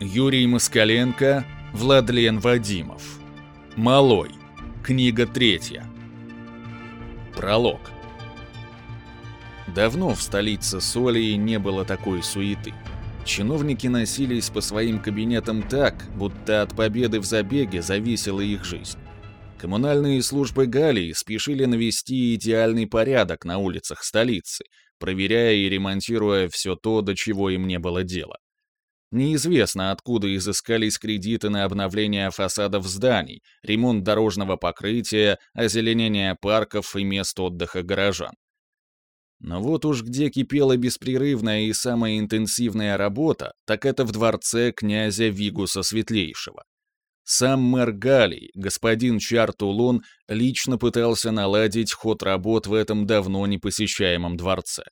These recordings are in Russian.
Юрий Москаленко, Владлен Вадимов. Малой. Книга третья. Пролог. Давно в столице Солии не было такой суеты. Чиновники носились по своим кабинетам так, будто от победы в забеге зависела их жизнь. Коммунальные службы Галии спешили навести идеальный порядок на улицах столицы, проверяя и ремонтируя все то, до чего им не было дела. Неизвестно, откуда изыскались кредиты на обновление фасадов зданий, ремонт дорожного покрытия, озеленение парков и мест отдыха горожан. Но вот уж где кипела беспрерывная и самая интенсивная работа, так это в дворце князя Вигуса Светлейшего. Сам мэр Галий, господин Чартулон, лично пытался наладить ход работ в этом давно непосещаемом дворце.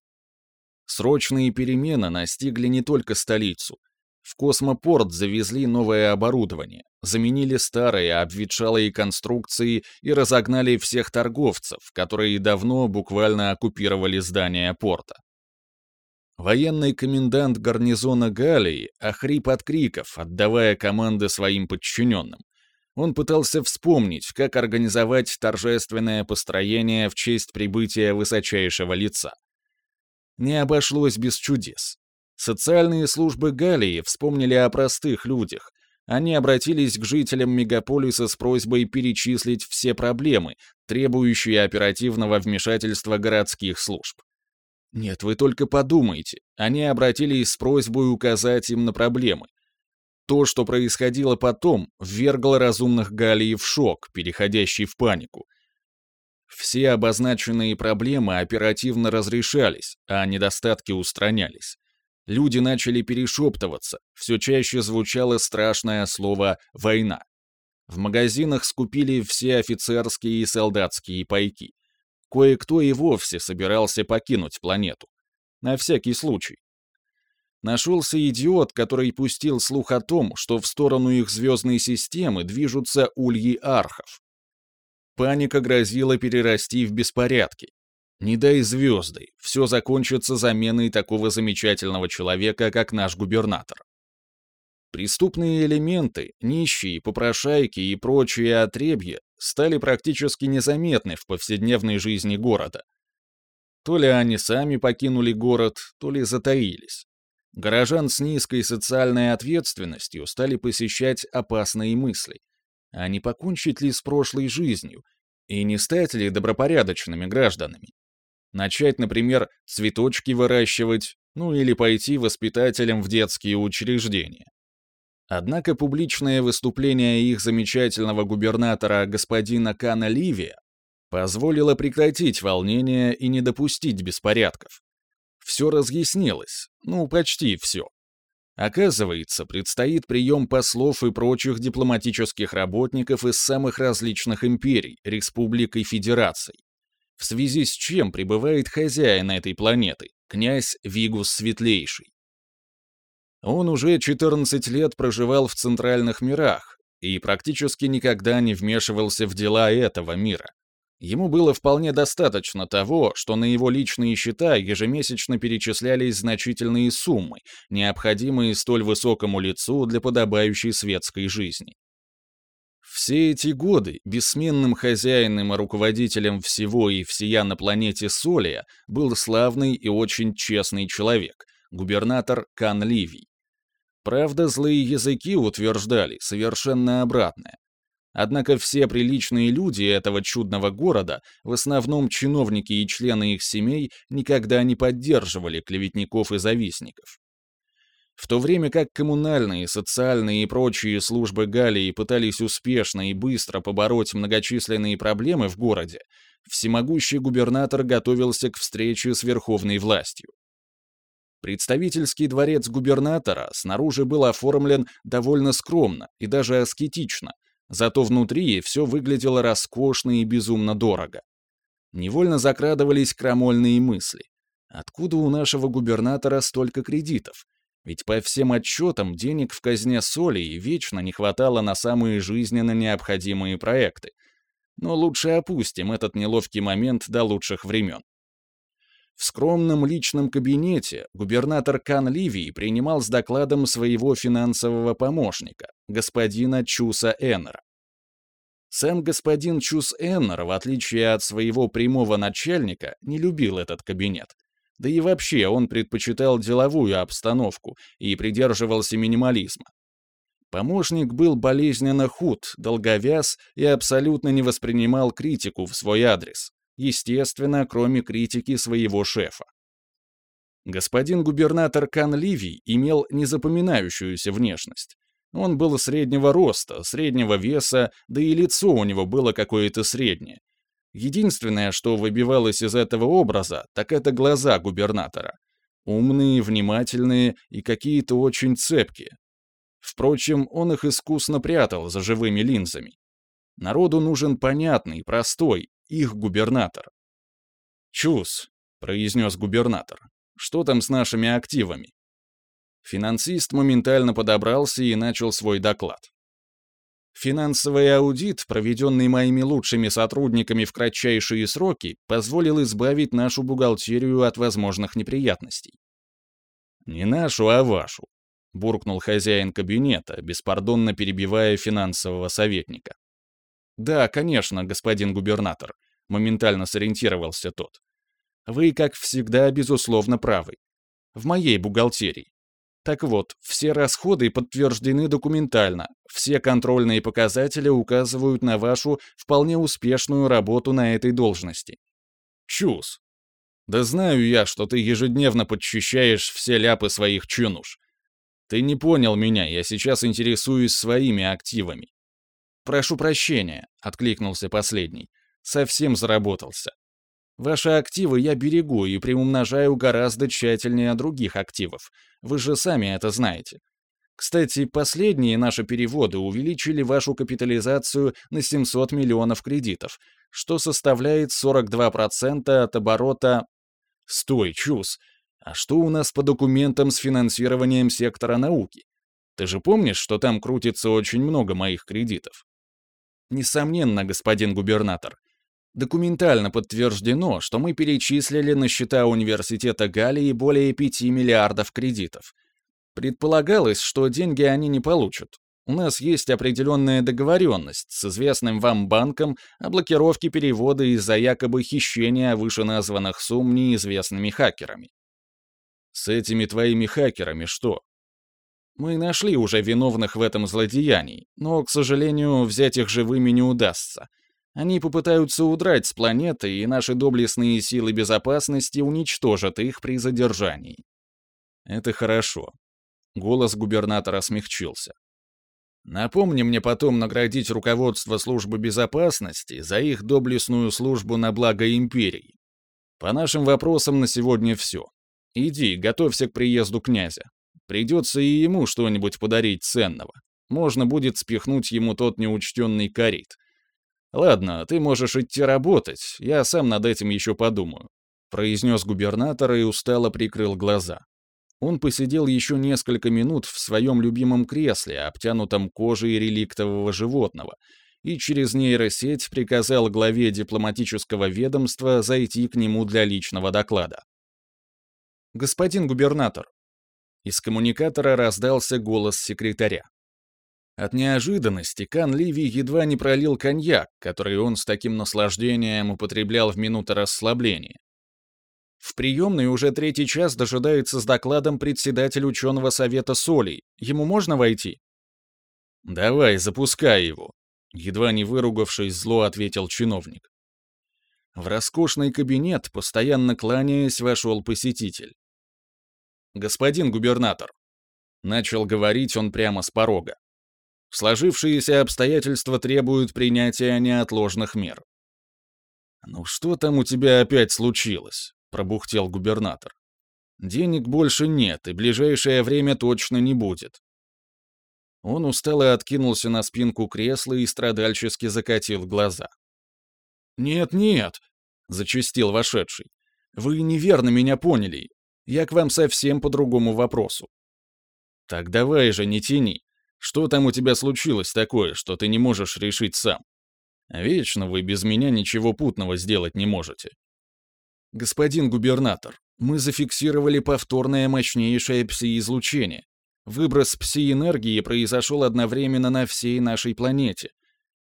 Срочные перемены настигли не только столицу, в космопорт завезли новое оборудование, заменили старые обветшалые конструкции и разогнали всех торговцев, которые давно буквально оккупировали здание порта. Военный комендант гарнизона Галии охрип от криков, отдавая команды своим подчиненным. Он пытался вспомнить, как организовать торжественное построение в честь прибытия высочайшего лица. Не обошлось без чудес. Социальные службы Галии вспомнили о простых людях. Они обратились к жителям мегаполиса с просьбой перечислить все проблемы, требующие оперативного вмешательства городских служб. Нет, вы только подумайте. Они обратились с просьбой указать им на проблемы. То, что происходило потом, ввергло разумных Галии в шок, переходящий в панику. Все обозначенные проблемы оперативно разрешались, а недостатки устранялись. Люди начали перешептываться, все чаще звучало страшное слово «война». В магазинах скупили все офицерские и солдатские пайки. Кое-кто и вовсе собирался покинуть планету. На всякий случай. Нашелся идиот, который пустил слух о том, что в сторону их звездной системы движутся ульи архов. Паника грозила перерасти в беспорядки. Не дай звезды, все закончится заменой такого замечательного человека, как наш губернатор. Преступные элементы, нищие, попрошайки и прочие отребья стали практически незаметны в повседневной жизни города. То ли они сами покинули город, то ли затаились. Горожан с низкой социальной ответственностью стали посещать опасные мысли. А не покончить ли с прошлой жизнью? И не стать ли добропорядочными гражданами? Начать, например, цветочки выращивать, ну или пойти воспитателем в детские учреждения. Однако публичное выступление их замечательного губернатора господина Кана Ливия позволило прекратить волнение и не допустить беспорядков. Все разъяснилось, ну, почти все. Оказывается, предстоит прием послов и прочих дипломатических работников из самых различных империй, республик и федераций в связи с чем прибывает хозяин этой планеты, князь Вигус Светлейший. Он уже 14 лет проживал в центральных мирах и практически никогда не вмешивался в дела этого мира. Ему было вполне достаточно того, что на его личные счета ежемесячно перечислялись значительные суммы, необходимые столь высокому лицу для подобающей светской жизни. Все эти годы бессменным хозяином и руководителем всего и всея на планете Солия был славный и очень честный человек, губернатор Кан Ливий. Правда, злые языки утверждали совершенно обратное. Однако все приличные люди этого чудного города, в основном чиновники и члены их семей, никогда не поддерживали клеветников и завистников. В то время как коммунальные, социальные и прочие службы Галии пытались успешно и быстро побороть многочисленные проблемы в городе, всемогущий губернатор готовился к встрече с верховной властью. Представительский дворец губернатора снаружи был оформлен довольно скромно и даже аскетично, зато внутри все выглядело роскошно и безумно дорого. Невольно закрадывались крамольные мысли. Откуда у нашего губернатора столько кредитов? Ведь по всем отчетам денег в казне соли вечно не хватало на самые жизненно необходимые проекты. Но лучше опустим этот неловкий момент до лучших времен. В скромном личном кабинете губернатор Кан Ливий принимал с докладом своего финансового помощника, господина Чуса Эннера. Сам господин Чус Эннер, в отличие от своего прямого начальника, не любил этот кабинет. Да и вообще он предпочитал деловую обстановку и придерживался минимализма. Помощник был болезненно худ, долговяз и абсолютно не воспринимал критику в свой адрес. Естественно, кроме критики своего шефа. Господин губернатор Кан Ливий имел незапоминающуюся внешность. Он был среднего роста, среднего веса, да и лицо у него было какое-то среднее. Единственное, что выбивалось из этого образа, так это глаза губернатора. Умные, внимательные и какие-то очень цепкие. Впрочем, он их искусно прятал за живыми линзами. Народу нужен понятный, простой, их губернатор. «Чус», — произнес губернатор, — «что там с нашими активами?» Финансист моментально подобрался и начал свой доклад. Финансовый аудит, проведенный моими лучшими сотрудниками в кратчайшие сроки, позволил избавить нашу бухгалтерию от возможных неприятностей. «Не нашу, а вашу», — буркнул хозяин кабинета, беспардонно перебивая финансового советника. «Да, конечно, господин губернатор», — моментально сориентировался тот. «Вы, как всегда, безусловно правы. В моей бухгалтерии. Так вот, все расходы подтверждены документально, все контрольные показатели указывают на вашу вполне успешную работу на этой должности. Чус. Да знаю я, что ты ежедневно подчищаешь все ляпы своих чунуш. Ты не понял меня, я сейчас интересуюсь своими активами. Прошу прощения, откликнулся последний. Совсем заработался. Ваши активы я берегу и приумножаю гораздо тщательнее других активов. Вы же сами это знаете. Кстати, последние наши переводы увеличили вашу капитализацию на 700 миллионов кредитов, что составляет 42% от оборота... Стой, Чус, а что у нас по документам с финансированием сектора науки? Ты же помнишь, что там крутится очень много моих кредитов? Несомненно, господин губернатор, Документально подтверждено, что мы перечислили на счета университета Галлии более 5 миллиардов кредитов. Предполагалось, что деньги они не получат. У нас есть определенная договоренность с известным вам банком о блокировке перевода из-за якобы хищения вышеназванных сумм неизвестными хакерами. С этими твоими хакерами что? Мы нашли уже виновных в этом злодеянии, но, к сожалению, взять их живыми не удастся — они попытаются удрать с планеты, и наши доблестные силы безопасности уничтожат их при задержании. Это хорошо. Голос губернатора смягчился. Напомни мне потом наградить руководство службы безопасности за их доблестную службу на благо империи. По нашим вопросам на сегодня все. Иди, готовься к приезду князя. Придется и ему что-нибудь подарить ценного. Можно будет спихнуть ему тот неучтенный корит. «Ладно, ты можешь идти работать, я сам над этим еще подумаю», произнес губернатор и устало прикрыл глаза. Он посидел еще несколько минут в своем любимом кресле, обтянутом кожей реликтового животного, и через нейросеть приказал главе дипломатического ведомства зайти к нему для личного доклада. «Господин губернатор!» Из коммуникатора раздался голос секретаря. От неожиданности Кан Ливи едва не пролил коньяк, который он с таким наслаждением употреблял в минуты расслабления. В приемной уже третий час дожидается с докладом председатель ученого совета Солей. Ему можно войти? «Давай, запускай его», — едва не выругавшись, зло ответил чиновник. В роскошный кабинет, постоянно кланяясь, вошел посетитель. «Господин губернатор», — начал говорить он прямо с порога. Сложившиеся обстоятельства требуют принятия неотложных мер. «Ну что там у тебя опять случилось?» — пробухтел губернатор. «Денег больше нет, и ближайшее время точно не будет». Он устало откинулся на спинку кресла и страдальчески закатил глаза. «Нет-нет», — зачастил вошедший, — «вы неверно меня поняли. Я к вам совсем по другому вопросу». «Так давай же, не тяни. Что там у тебя случилось такое, что ты не можешь решить сам? Вечно вы без меня ничего путного сделать не можете. «Господин губернатор, мы зафиксировали повторное мощнейшее пси-излучение. Выброс пси-энергии произошел одновременно на всей нашей планете.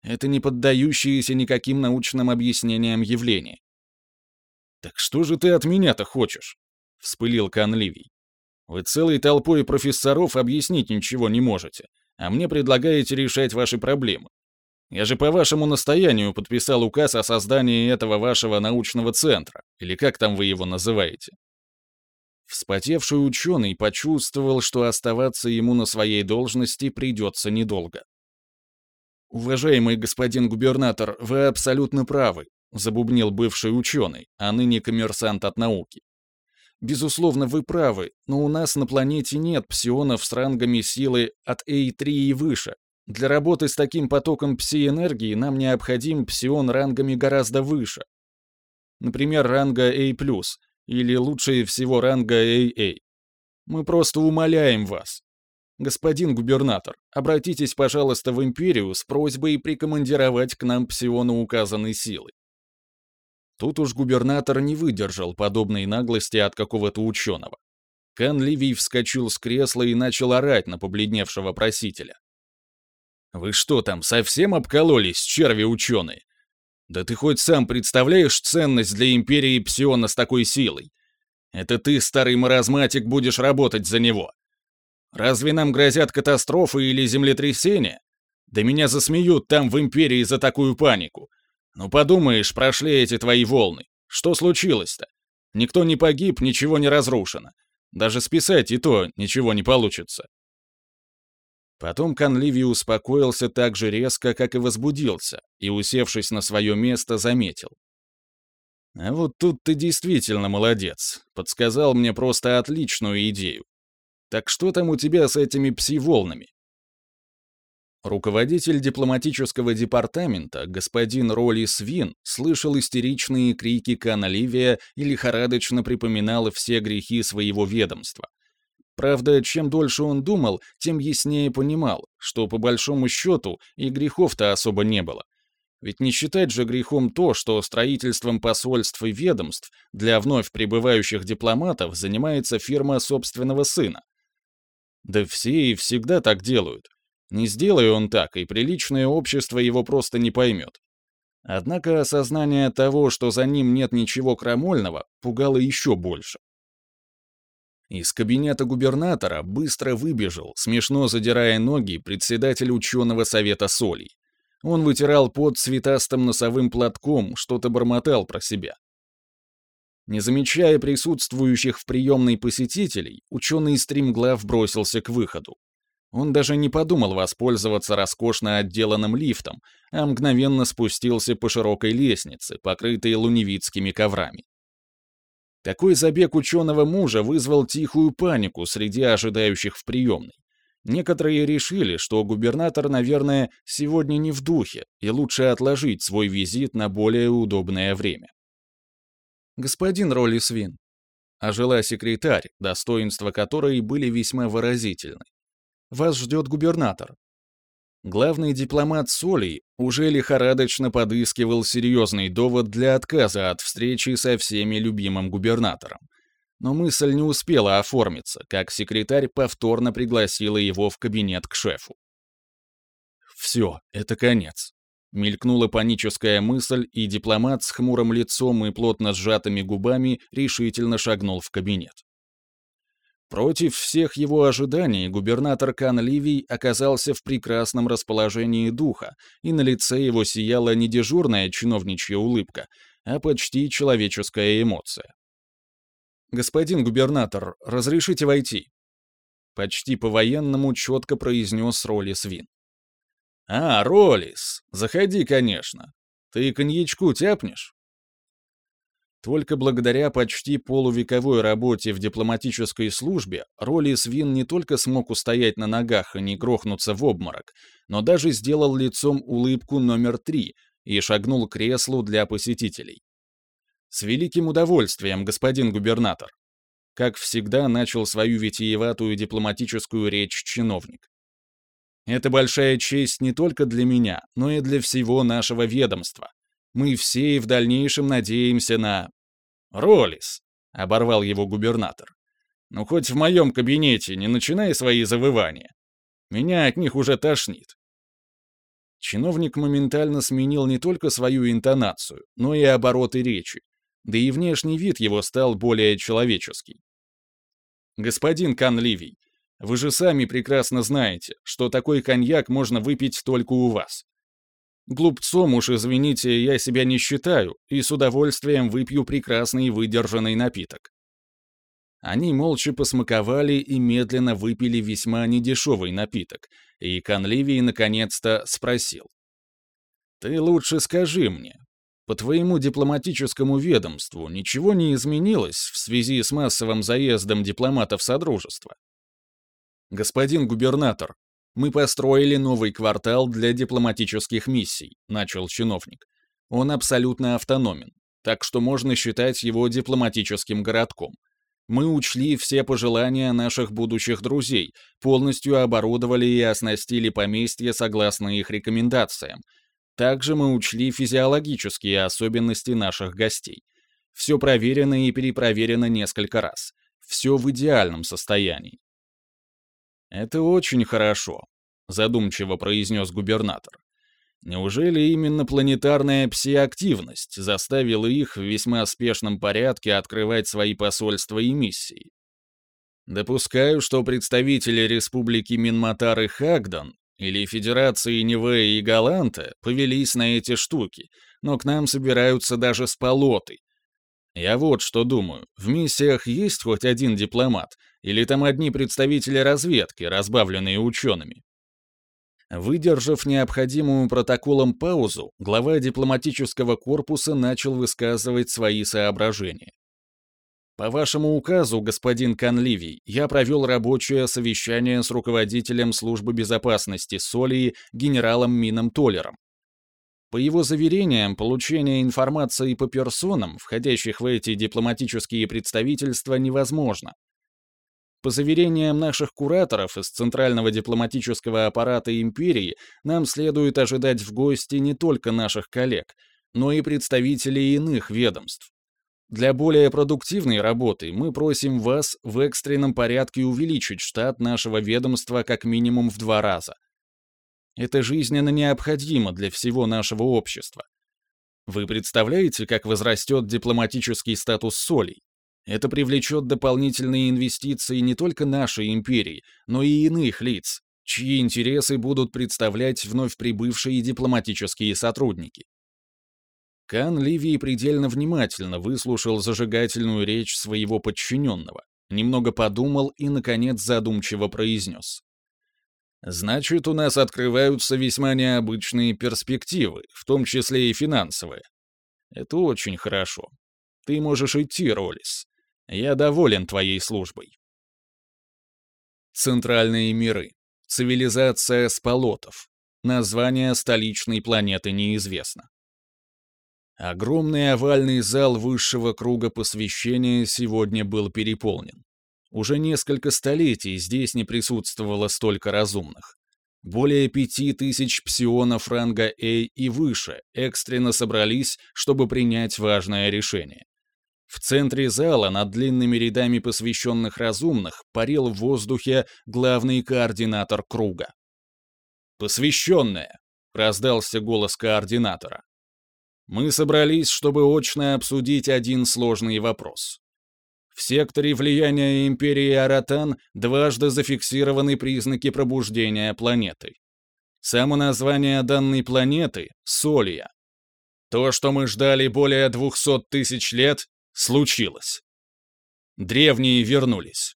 Это не поддающееся никаким научным объяснениям явление. «Так что же ты от меня-то хочешь?» — вспылил Кан Ливий. «Вы целой толпой профессоров объяснить ничего не можете, а мне предлагаете решать ваши проблемы. Я же по вашему настоянию подписал указ о создании этого вашего научного центра, или как там вы его называете. Вспотевший ученый почувствовал, что оставаться ему на своей должности придется недолго. «Уважаемый господин губернатор, вы абсолютно правы», забубнил бывший ученый, а ныне коммерсант от науки. Безусловно, вы правы, но у нас на планете нет псионов с рангами силы от A3 и выше, для работы с таким потоком пси-энергии нам необходим псион рангами гораздо выше. Например, ранга A+, или лучше всего ранга AA. Мы просто умоляем вас. Господин губернатор, обратитесь, пожалуйста, в Империю с просьбой прикомандировать к нам псиона указанной силы. Тут уж губернатор не выдержал подобной наглости от какого-то ученого. Кан Ливий вскочил с кресла и начал орать на побледневшего просителя. Вы что там, совсем обкололись, черви ученые? Да ты хоть сам представляешь ценность для Империи Псиона с такой силой? Это ты, старый маразматик, будешь работать за него. Разве нам грозят катастрофы или землетрясения? Да меня засмеют там в Империи за такую панику. Ну подумаешь, прошли эти твои волны. Что случилось-то? Никто не погиб, ничего не разрушено. Даже списать и то ничего не получится. Потом Конливий успокоился так же резко, как и возбудился, и, усевшись на свое место, заметил. «А вот тут ты действительно молодец. Подсказал мне просто отличную идею. Так что там у тебя с этими пси-волнами?» Руководитель дипломатического департамента, господин Роли Свин, слышал истеричные крики Кана Ливия и лихорадочно припоминал все грехи своего ведомства. Правда, чем дольше он думал, тем яснее понимал, что по большому счету и грехов-то особо не было. Ведь не считать же грехом то, что строительством посольств и ведомств для вновь прибывающих дипломатов занимается фирма собственного сына. Да все и всегда так делают. Не сделай он так, и приличное общество его просто не поймет. Однако осознание того, что за ним нет ничего крамольного, пугало еще больше. Из кабинета губернатора быстро выбежал, смешно задирая ноги, председатель ученого совета солей. Он вытирал пот цветастым носовым платком, что-то бормотал про себя. Не замечая присутствующих в приемной посетителей, ученый стримглав бросился к выходу. Он даже не подумал воспользоваться роскошно отделанным лифтом, а мгновенно спустился по широкой лестнице, покрытой луневицкими коврами. Такой забег ученого мужа вызвал тихую панику среди ожидающих в приемной. Некоторые решили, что губернатор, наверное, сегодня не в духе, и лучше отложить свой визит на более удобное время. «Господин Ролли Свин», — ожила секретарь, достоинства которой были весьма выразительны. «Вас ждет губернатор. Главный дипломат Солей уже лихорадочно подыскивал серьезный довод для отказа от встречи со всеми любимым губернатором. Но мысль не успела оформиться, как секретарь повторно пригласила его в кабинет к шефу. «Все, это конец», — мелькнула паническая мысль, и дипломат с хмурым лицом и плотно сжатыми губами решительно шагнул в кабинет. Против всех его ожиданий губернатор Кан Ливий оказался в прекрасном расположении духа, и на лице его сияла не дежурная чиновничья улыбка, а почти человеческая эмоция. «Господин губернатор, разрешите войти?» Почти по-военному четко произнес Ролис Вин. «А, Ролис, заходи, конечно. Ты коньячку тяпнешь?» Только благодаря почти полувековой работе в дипломатической службе Роли Свин не только смог устоять на ногах и не грохнуться в обморок, но даже сделал лицом улыбку номер три и шагнул к креслу для посетителей. «С великим удовольствием, господин губернатор!» Как всегда, начал свою витиеватую дипломатическую речь чиновник. «Это большая честь не только для меня, но и для всего нашего ведомства. Мы все и в дальнейшем надеемся на... Ролис, оборвал его губернатор. Ну хоть в моем кабинете не начинай свои завывания. Меня от них уже тошнит. Чиновник моментально сменил не только свою интонацию, но и обороты речи, да и внешний вид его стал более человеческий. «Господин Канливий, вы же сами прекрасно знаете, что такой коньяк можно выпить только у вас. Глупцом уж, извините, я себя не считаю и с удовольствием выпью прекрасный выдержанный напиток. Они молча посмаковали и медленно выпили весьма недешевый напиток, и Конливий наконец-то спросил. «Ты лучше скажи мне, по твоему дипломатическому ведомству ничего не изменилось в связи с массовым заездом дипломатов Содружества?» «Господин губернатор, мы построили новый квартал для дипломатических миссий», — начал чиновник. «Он абсолютно автономен, так что можно считать его дипломатическим городком. Мы учли все пожелания наших будущих друзей, полностью оборудовали и оснастили поместье согласно их рекомендациям. Также мы учли физиологические особенности наших гостей. Все проверено и перепроверено несколько раз. Все в идеальном состоянии. «Это очень хорошо», — задумчиво произнес губернатор. Неужели именно планетарная псиактивность заставила их в весьма спешном порядке открывать свои посольства и миссии? Допускаю, что представители Республики Минматар и Хагдан или Федерации Неве и Галанта повелись на эти штуки, но к нам собираются даже с полоты. Я вот что думаю, в миссиях есть хоть один дипломат, или там одни представители разведки, разбавленные учеными? Выдержав необходимую протоколом паузу, глава дипломатического корпуса начал высказывать свои соображения. По вашему указу, господин Канливий, я провел рабочее совещание с руководителем службы безопасности Солии генералом Мином Толлером. По его заверениям, получение информации по персонам, входящих в эти дипломатические представительства, невозможно, по заверениям наших кураторов из Центрального дипломатического аппарата империи, нам следует ожидать в гости не только наших коллег, но и представителей иных ведомств. Для более продуктивной работы мы просим вас в экстренном порядке увеличить штат нашего ведомства как минимум в два раза. Это жизненно необходимо для всего нашего общества. Вы представляете, как возрастет дипломатический статус солей? Это привлечет дополнительные инвестиции не только нашей империи, но и иных лиц, чьи интересы будут представлять вновь прибывшие дипломатические сотрудники. Кан Ливий предельно внимательно выслушал зажигательную речь своего подчиненного, немного подумал и, наконец, задумчиво произнес. «Значит, у нас открываются весьма необычные перспективы, в том числе и финансовые. Это очень хорошо. Ты можешь идти, Ролис. Я доволен твоей службой. Центральные миры. Цивилизация Сполотов. Название столичной планеты неизвестно. Огромный овальный зал высшего круга посвящения сегодня был переполнен. Уже несколько столетий здесь не присутствовало столько разумных. Более пяти тысяч псионов ранга А и выше экстренно собрались, чтобы принять важное решение. В центре зала над длинными рядами посвященных разумных парил в воздухе главный координатор круга. «Посвященная!» — раздался голос координатора. «Мы собрались, чтобы очно обсудить один сложный вопрос. В секторе влияния Империи Аратан дважды зафиксированы признаки пробуждения планеты. Само название данной планеты — Солья. То, что мы ждали более двухсот тысяч лет, случилось. Древние вернулись.